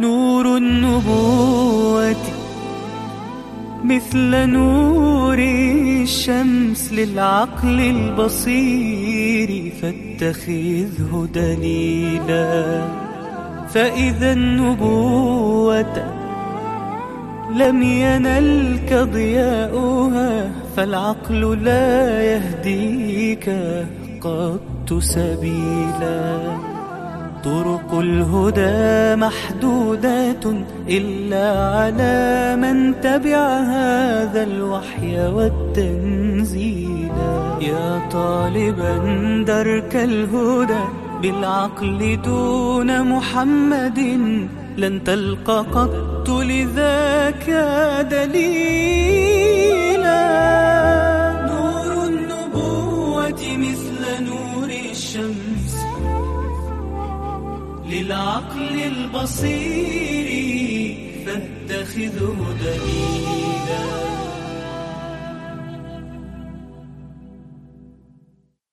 نور النبوة مثل نور الشمس للعقل البصير فاتخذه دليلا. فإذا النبوة لم ينلك ضياؤها فالعقل لا يهديك قط سبيلا. طرق الهدى محدودات إلا على من تبع هذا الوحي والتنزيل. يا طالبا درك الهدى بالعقل دون محمد. لن تلقى قط لذاك دليلا. نور النبوة مثل نور الشمس. للعقل البصير فاتخذه دليلا.